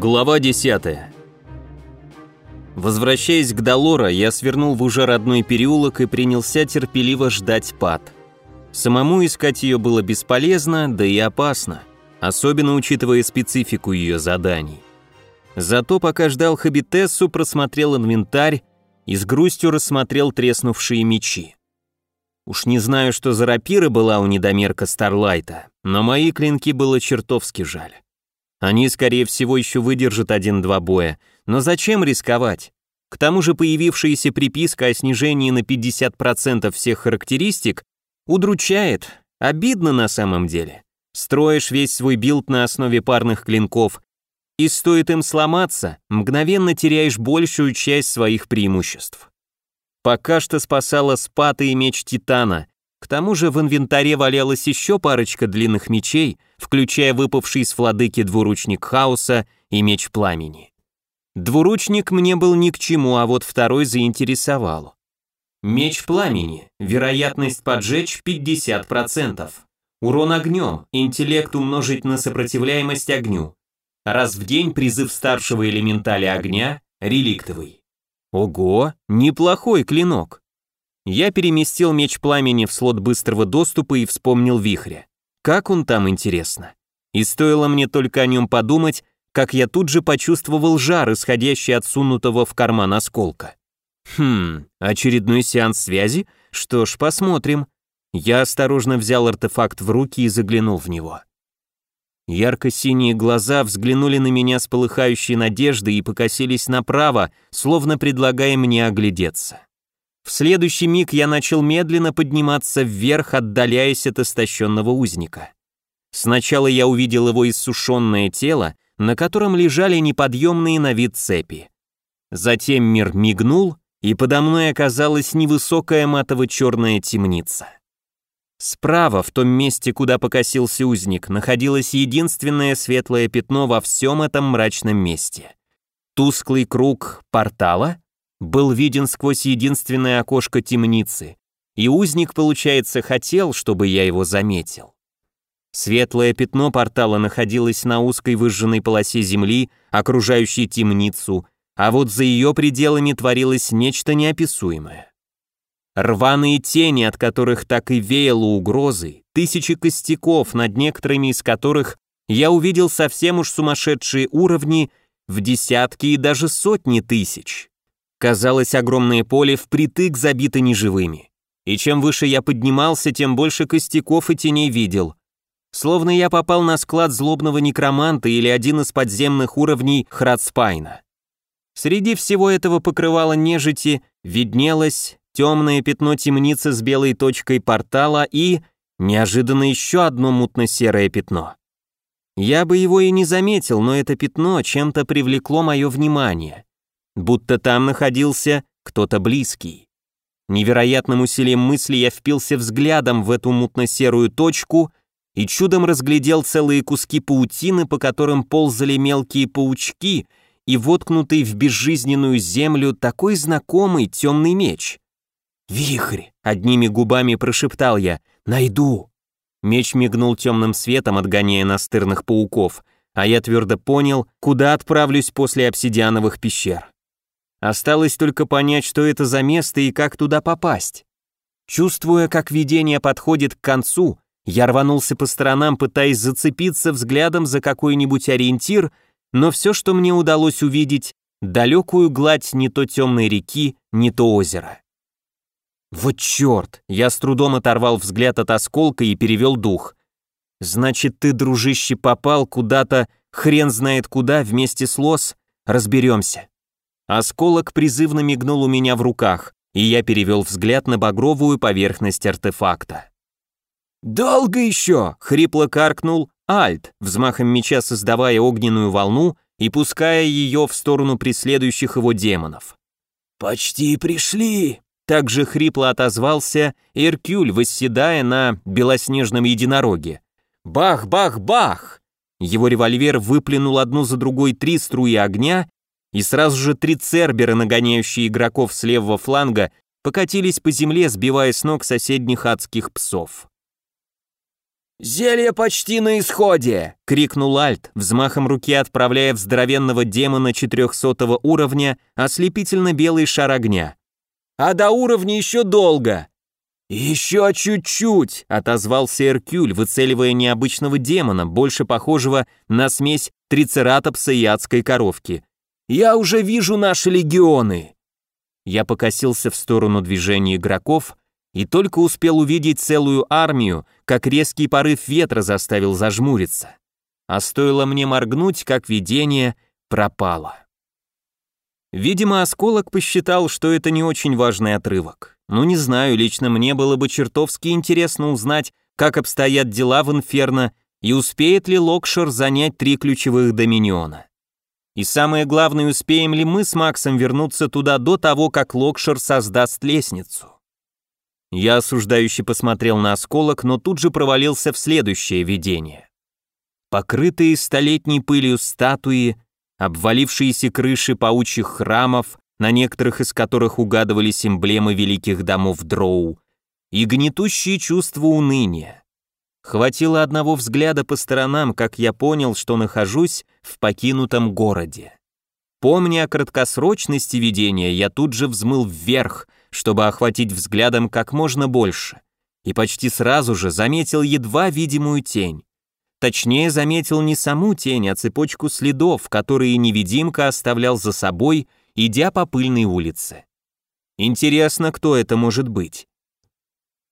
Глава 10. Возвращаясь к Долора, я свернул в уже родной переулок и принялся терпеливо ждать пад. Самому искать ее было бесполезно, да и опасно, особенно учитывая специфику ее заданий. Зато пока ждал Хабитессу, просмотрел инвентарь и с грустью рассмотрел треснувшие мечи. Уж не знаю, что за рапира была у недомерка Старлайта, но мои клинки было чертовски жаль. Они, скорее всего, еще выдержат один-два боя, но зачем рисковать? К тому же появившаяся приписка о снижении на 50% всех характеристик удручает, обидно на самом деле. Строишь весь свой билд на основе парных клинков, и стоит им сломаться, мгновенно теряешь большую часть своих преимуществ. Пока что спасала спата и меч Титана, к тому же в инвентаре валялась еще парочка длинных мечей, включая выпавший с владыки двуручник хаоса и меч пламени. Двуручник мне был ни к чему, а вот второй заинтересовал. Меч пламени. Вероятность поджечь 50%. Урон огнем. Интеллект умножить на сопротивляемость огню. Раз в день призыв старшего элементаля огня, реликтовый. Ого, неплохой клинок. Я переместил меч пламени в слот быстрого доступа и вспомнил вихря. Как он там, интересно? И стоило мне только о нем подумать, как я тут же почувствовал жар, исходящий от сунутого в карман осколка. Хм, очередной сеанс связи? Что ж, посмотрим. Я осторожно взял артефакт в руки и заглянул в него. Ярко-синие глаза взглянули на меня с полыхающей надеждой и покосились направо, словно предлагая мне оглядеться. В следующий миг я начал медленно подниматься вверх, отдаляясь от истощенного узника. Сначала я увидел его иссушенное тело, на котором лежали неподъемные на вид цепи. Затем мир мигнул, и подо мной оказалась невысокая матово-черная темница. Справа, в том месте, куда покосился узник, находилось единственное светлое пятно во всем этом мрачном месте. Тусклый круг портала был виден сквозь единственное окошко темницы, и узник, получается, хотел, чтобы я его заметил. Светлое пятно портала находилось на узкой выжженной полосе земли, окружающей темницу, а вот за ее пределами творилось нечто неописуемое. Рваные тени, от которых так и веяло угрозой, тысячи костяков, над некоторыми из которых я увидел совсем уж сумасшедшие уровни в десятки и даже сотни тысяч. Казалось, огромное поле впритык забито неживыми. И чем выше я поднимался, тем больше костяков и теней видел. Словно я попал на склад злобного некроманта или один из подземных уровней Храдспайна. Среди всего этого покрывала нежити виднелось темное пятно темницы с белой точкой портала и, неожиданно, еще одно мутно-серое пятно. Я бы его и не заметил, но это пятно чем-то привлекло мое внимание будто там находился кто-то близкий. Невероятным усилием мысли я впился взглядом в эту мутно-серую точку и чудом разглядел целые куски паутины, по которым ползали мелкие паучки и воткнутый в безжизненную землю такой знакомый темный меч. «Вихрь!» — одними губами прошептал я. «Найду!» Меч мигнул темным светом, отгоняя настырных пауков, а я твердо понял, куда отправлюсь после обсидиановых пещер. Осталось только понять, что это за место и как туда попасть. Чувствуя, как видение подходит к концу, я рванулся по сторонам, пытаясь зацепиться взглядом за какой-нибудь ориентир, но все, что мне удалось увидеть, далекую гладь не то темной реки, не то озера. Вот черт! Я с трудом оторвал взгляд от осколка и перевел дух. Значит, ты, дружище, попал куда-то, хрен знает куда, вместе с Лос? Разберемся. Осколок призывно мигнул у меня в руках, и я перевел взгляд на багровую поверхность артефакта. «Долго еще!» — хрипло каркнул Альт, взмахом меча создавая огненную волну и пуская ее в сторону преследующих его демонов. «Почти пришли!» Также хрипло отозвался Эркюль, восседая на белоснежном единороге. «Бах-бах-бах!» Его револьвер выплюнул одну за другой три струи огня, и сразу же три цербера, нагоняющие игроков с левого фланга, покатились по земле, сбивая с ног соседних адских псов. «Зелье почти на исходе!» — крикнул Альт, взмахом руки отправляя в здоровенного демона 400 уровня ослепительно белый шар огня. «А до уровня еще долго!» «Еще чуть-чуть!» — отозвался Эркюль, выцеливая необычного демона, больше похожего на смесь трицератопса и адской коровки. «Я уже вижу наши легионы!» Я покосился в сторону движения игроков, и только успел увидеть целую армию, как резкий порыв ветра заставил зажмуриться. А стоило мне моргнуть, как видение пропало. Видимо, осколок посчитал, что это не очень важный отрывок. Ну не знаю, лично мне было бы чертовски интересно узнать, как обстоят дела в Инферно и успеет ли Локшер занять три ключевых доминиона. И самое главное, успеем ли мы с Максом вернуться туда до того, как Локшер создаст лестницу. Я осуждающе посмотрел на осколок, но тут же провалился в следующее видение. Покрытые столетней пылью статуи, обвалившиеся крыши паучьих храмов, на некоторых из которых угадывались эмблемы великих домов Дроу, и гнетущие чувства уныния. Хватило одного взгляда по сторонам, как я понял, что нахожусь в покинутом городе. Помня о краткосрочности видения, я тут же взмыл вверх — чтобы охватить взглядом как можно больше, и почти сразу же заметил едва видимую тень. Точнее, заметил не саму тень, а цепочку следов, которые невидимка оставлял за собой, идя по пыльной улице. Интересно, кто это может быть?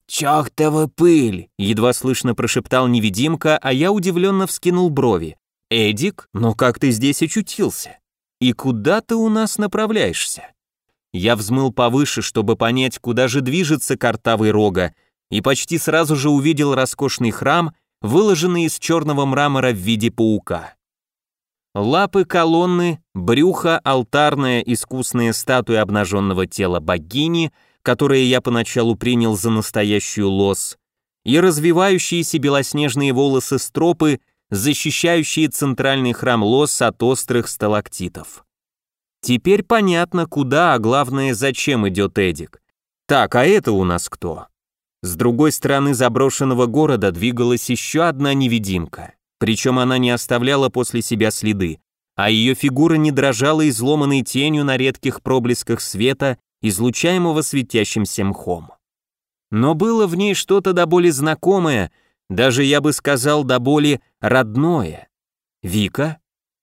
«Чёртова пыль!» — едва слышно прошептал невидимка, а я удивленно вскинул брови. «Эдик, но как ты здесь очутился? И куда ты у нас направляешься?» Я взмыл повыше, чтобы понять, куда же движется картавый рога, и почти сразу же увидел роскошный храм, выложенный из черного мрамора в виде паука. Лапы колонны, брюхо, алтарная искусная статуя обнаженного тела богини, которое я поначалу принял за настоящую лос, и развивающиеся белоснежные волосы стропы, защищающие центральный храм лос от острых сталактитов. Теперь понятно, куда, а главное, зачем идет Эдик. Так, а это у нас кто? С другой стороны заброшенного города двигалась еще одна невидимка. Причем она не оставляла после себя следы, а ее фигура не дрожала изломанной тенью на редких проблесках света, излучаемого светящимся мхом. Но было в ней что-то до боли знакомое, даже я бы сказал до боли родное. Вика?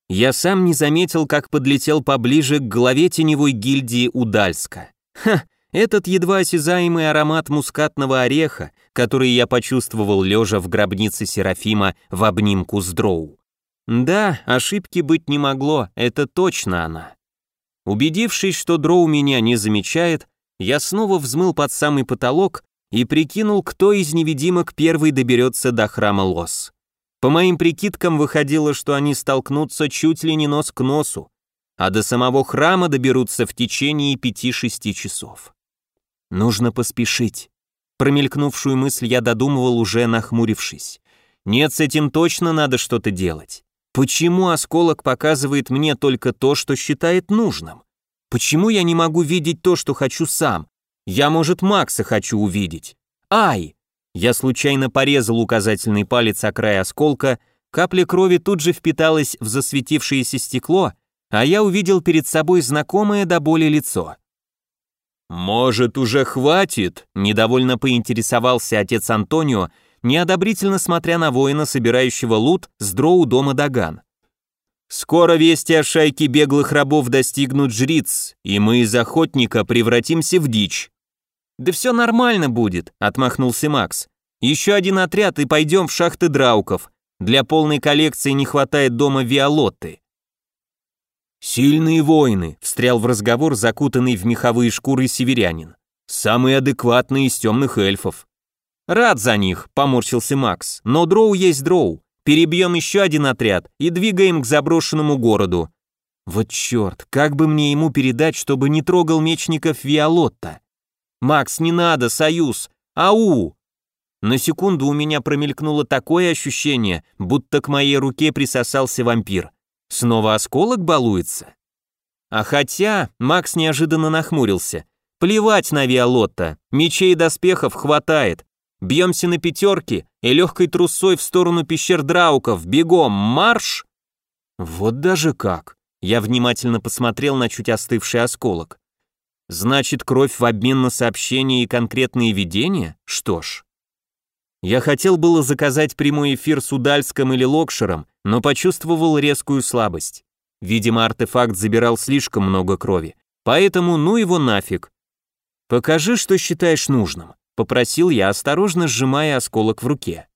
Я сам не заметил, как подлетел поближе к главе теневой гильдии Удальска. Ха, этот едва осязаемый аромат мускатного ореха, который я почувствовал лежа в гробнице Серафима в обнимку с Дроу. Да, ошибки быть не могло, это точно она. Убедившись, что Дроу меня не замечает, я снова взмыл под самый потолок и прикинул, кто из невидимок первый доберется до храма Лос. По моим прикидкам выходило, что они столкнутся чуть ли не нос к носу, а до самого храма доберутся в течение пяти-шести часов. Нужно поспешить. Промелькнувшую мысль я додумывал уже нахмурившись. Нет, с этим точно надо что-то делать. Почему осколок показывает мне только то, что считает нужным? Почему я не могу видеть то, что хочу сам? Я, может, Макса хочу увидеть. Ай! Я случайно порезал указательный палец о край осколка, капля крови тут же впиталась в засветившееся стекло, а я увидел перед собой знакомое до боли лицо. «Может, уже хватит?» – недовольно поинтересовался отец Антонио, неодобрительно смотря на воина, собирающего лут с дроу дома Даган. «Скоро вести о шайке беглых рабов достигнут жриц, и мы из охотника превратимся в дичь. «Да все нормально будет», — отмахнулся Макс. «Еще один отряд и пойдем в шахты Драуков. Для полной коллекции не хватает дома Виолотты». «Сильные воины», — встрял в разговор закутанный в меховые шкуры северянин. «Самые адекватные из темных эльфов». «Рад за них», — поморщился Макс. «Но дроу есть дроу. Перебьем еще один отряд и двигаем к заброшенному городу». «Вот черт, как бы мне ему передать, чтобы не трогал мечников Виолотта?» «Макс, не надо, союз! Ау!» На секунду у меня промелькнуло такое ощущение, будто к моей руке присосался вампир. Снова осколок балуется? А хотя, Макс неожиданно нахмурился. Плевать на Виолотта, мечей и доспехов хватает. Бьемся на пятерки и легкой трусой в сторону пещер Драуков. Бегом, марш!» Вот даже как. Я внимательно посмотрел на чуть остывший осколок. Значит, кровь в обмен на сообщения и конкретные видения? Что ж. Я хотел было заказать прямой эфир с Удальском или Локшером, но почувствовал резкую слабость. Видимо, артефакт забирал слишком много крови. Поэтому ну его нафиг. Покажи, что считаешь нужным, попросил я, осторожно сжимая осколок в руке.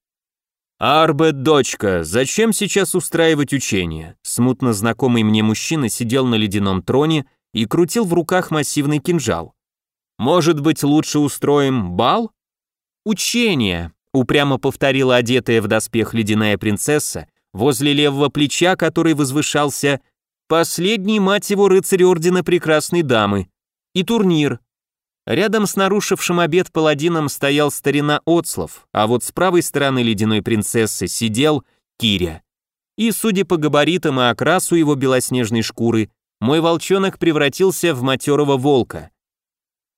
«Арбет, дочка, зачем сейчас устраивать учение?» Смутно знакомый мне мужчина сидел на ледяном троне и крутил в руках массивный кинжал. «Может быть, лучше устроим бал?» «Учение», — упрямо повторила одетая в доспех ледяная принцесса, возле левого плеча который возвышался последний, мать его, рыцарь Ордена Прекрасной Дамы. И турнир, Рядом с нарушившим обед паладином стоял старина Оцлов, а вот с правой стороны ледяной принцессы сидел Киря. И, судя по габаритам и окрасу его белоснежной шкуры, мой волчонок превратился в матерого волка.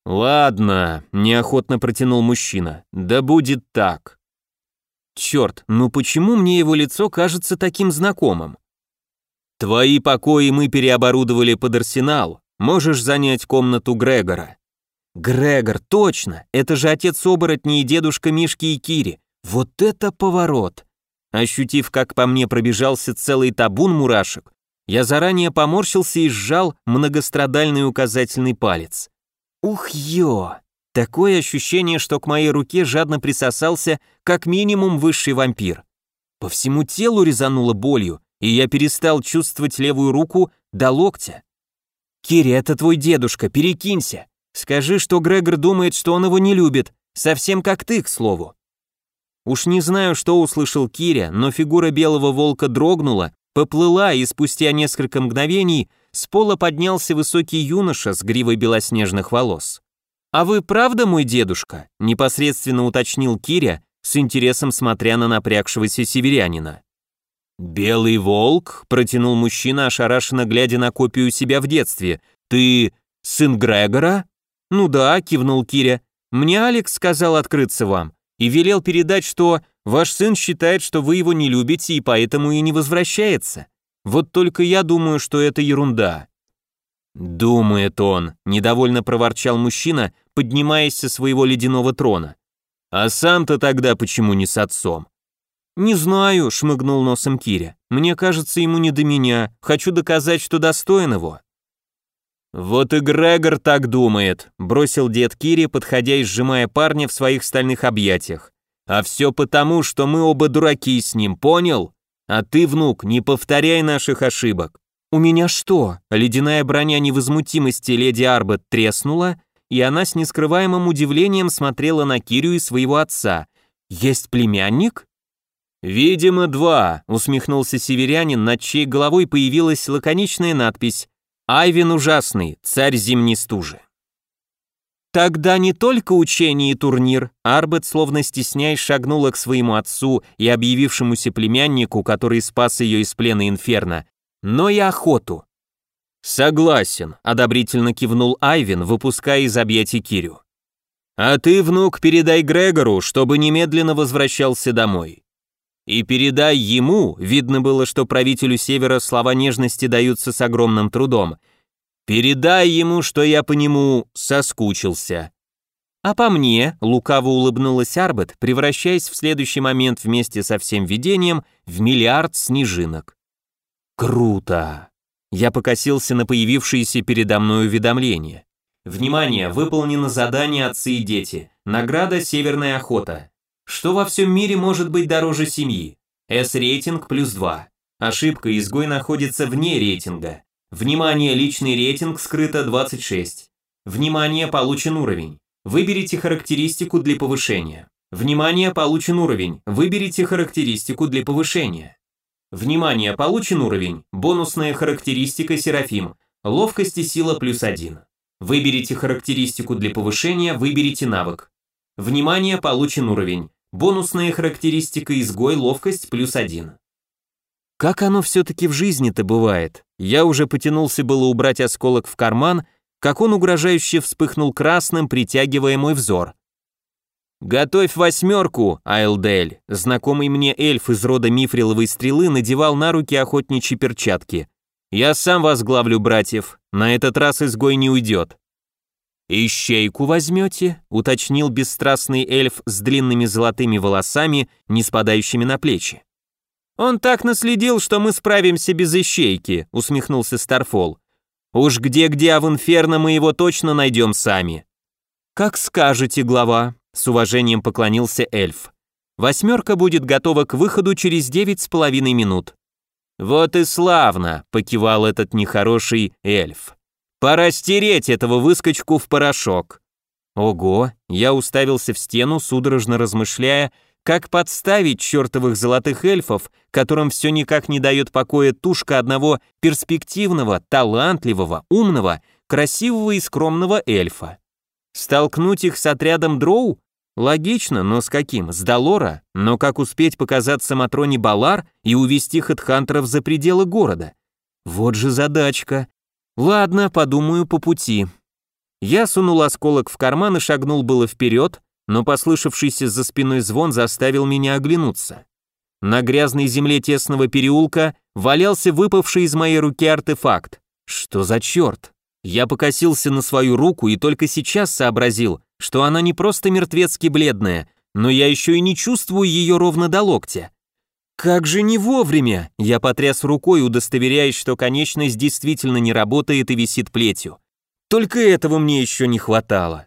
«Ладно», — неохотно протянул мужчина, — «да будет так». Черт, ну почему мне его лицо кажется таким знакомым? Твои покои мы переоборудовали под арсенал, можешь занять комнату Грегора. Грегор, точно! Это же отец оборотней и дедушка Мишки и Кири. Вот это поворот! Ощутив, как по мне пробежался целый табун мурашек, я заранее поморщился и сжал многострадальный указательный палец. Ух ё! Такое ощущение, что к моей руке жадно присосался как минимум высший вампир. По всему телу резануло болью, и я перестал чувствовать левую руку до локтя. «Кири, это твой дедушка, перекинься!» Скажи, что Грегор думает, что он его не любит, совсем как ты, к слову». Уж не знаю, что услышал Киря, но фигура белого волка дрогнула, поплыла, и спустя несколько мгновений с пола поднялся высокий юноша с гривой белоснежных волос. «А вы правда мой дедушка?» – непосредственно уточнил Киря, с интересом смотря на напрягшегося северянина. «Белый волк?» – протянул мужчина, ошарашенно глядя на копию себя в детстве. «Ты сын Грегора?» «Ну да», — кивнул Киря. «Мне Алекс сказал открыться вам и велел передать, что ваш сын считает, что вы его не любите и поэтому и не возвращается. Вот только я думаю, что это ерунда». «Думает он», — недовольно проворчал мужчина, поднимаясь со своего ледяного трона. «А сам-то тогда почему не с отцом?» «Не знаю», — шмыгнул носом Киря. «Мне кажется, ему не до меня. Хочу доказать, что достоин его». «Вот и Грегор так думает», — бросил дед Кири, подходя и сжимая парня в своих стальных объятиях. «А все потому, что мы оба дураки с ним, понял? А ты, внук, не повторяй наших ошибок». «У меня что?» Ледяная броня невозмутимости леди Арбет треснула, и она с нескрываемым удивлением смотрела на Кирю и своего отца. «Есть племянник?» «Видимо, два», — усмехнулся северянин, над чьей головой появилась лаконичная надпись Айвин ужасный, царь зимней стужи. Тогда не только учение и турнир, Арбет, словно стесняясь, шагнула к своему отцу и объявившемуся племяннику, который спас ее из плена инферно, но и охоту. «Согласен», — одобрительно кивнул Айвин, выпуская из объятий Кирю. «А ты, внук, передай Грегору, чтобы немедленно возвращался домой. И передай ему, видно было, что правителю Севера слова нежности даются с огромным трудом, передай ему, что я по нему соскучился. А по мне, лукаво улыбнулась Арбет, превращаясь в следующий момент вместе со всем видением в миллиард снежинок. Круто! Я покосился на появившееся передо мной уведомление. Внимание, выполнено задание «Отцы и дети». Награда «Северная охота». Что во всем мире может быть дороже семьи? S-рейтинг плюс 2. Ошибка, изгой находится вне рейтинга. Внимание, личный рейтинг скрыто 26. Внимание, получен уровень. Выберите характеристику для повышения. Внимание, получен уровень. Выберите характеристику для повышения. Внимание, получен уровень. Бонусная характеристика Серафим. Ловкость и сила плюс 1. Выберите характеристику для повышения, выберите навык. Внимание, получен уровень. Бонусная характеристика изгой, ловкость плюс один. Как оно все-таки в жизни-то бывает? Я уже потянулся было убрать осколок в карман, как он угрожающе вспыхнул красным, притягивая мой взор. «Готовь восьмерку, Айлдель!» Знакомый мне эльф из рода мифриловой стрелы надевал на руки охотничьи перчатки. «Я сам возглавлю братьев, на этот раз изгой не уйдет». «Ищейку возьмете?» — уточнил бесстрастный эльф с длинными золотыми волосами, не спадающими на плечи. «Он так наследил, что мы справимся без ищейки», — усмехнулся Старфол. «Уж где-где, а в Инферно мы его точно найдем сами». «Как скажете, глава», — с уважением поклонился эльф. «Восьмерка будет готова к выходу через девять с половиной минут». «Вот и славно», — покивал этот нехороший эльф. «Пора стереть этого выскочку в порошок». Ого, я уставился в стену, судорожно размышляя, как подставить чертовых золотых эльфов, которым все никак не дает покоя тушка одного перспективного, талантливого, умного, красивого и скромного эльфа? Столкнуть их с отрядом дроу? Логично, но с каким? С Долора? Но как успеть показаться Матроне Балар и увести хедхантеров за пределы города? Вот же задачка. Ладно, подумаю по пути. Я сунул осколок в карман и шагнул было вперед, но послышавшийся за спиной звон заставил меня оглянуться. На грязной земле тесного переулка валялся выпавший из моей руки артефакт. Что за черт? Я покосился на свою руку и только сейчас сообразил, что она не просто мертвецки бледная, но я еще и не чувствую ее ровно до локтя. Как же не вовремя! Я потряс рукой, удостоверяясь, что конечность действительно не работает и висит плетью. Только этого мне еще не хватало.